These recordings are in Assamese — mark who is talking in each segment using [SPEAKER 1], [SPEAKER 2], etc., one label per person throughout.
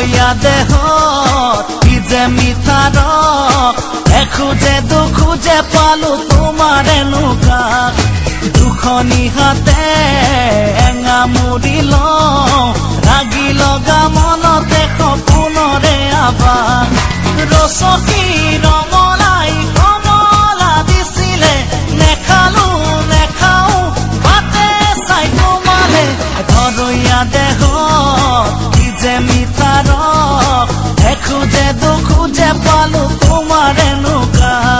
[SPEAKER 1] দেহত কি যে মিঠা এখোজে দুখোজে পালো তোমাৰ এনেকুৱা দুখনি হাতে এঙা মুৰি লওঁ ৰাগি লগা মনতে সপোনৰে আবা ৰচকী যে মিঠা এখোজে দুখোজে পালো তোমাৰ এনেকুৱা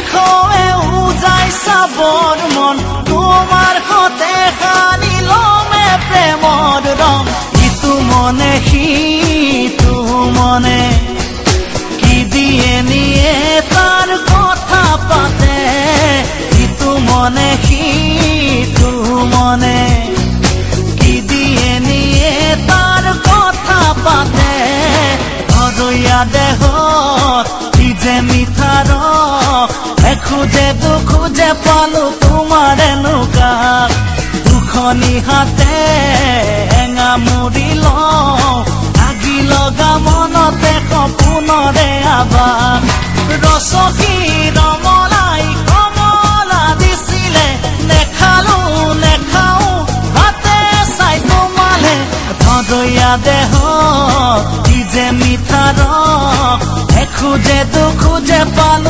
[SPEAKER 1] দিখৌৱে উজাই চাবৰ মন। তোমাৰ সতে সানি লমে প্ৰেমৰ ৰং ইটো মনে সিটো মনে। কি দিয়ে নিয়ে তাৰ কথা পাতে। ইটো মনে সিটো মনে। কি দিয়ে নিয়ে তাৰ কথা পাতে। ঘৰৈয়া দেহত কি যে মিঠা এখোজে দুখোজে পালো তোমাৰ এনেকুৱা দুখনি হাতে এঙা মুৰি লওঁ আগি লগা মনতে সপোনৰে আবাস ৰচকী ৰমলাই কমলা দিছিলে নেখালো নেখাও হাতে চাই তোমালে ধৰৈয়া দেহ কি যে মিঠা এখোজে দুখোজে পালো তোমাৰ এনেকুৱা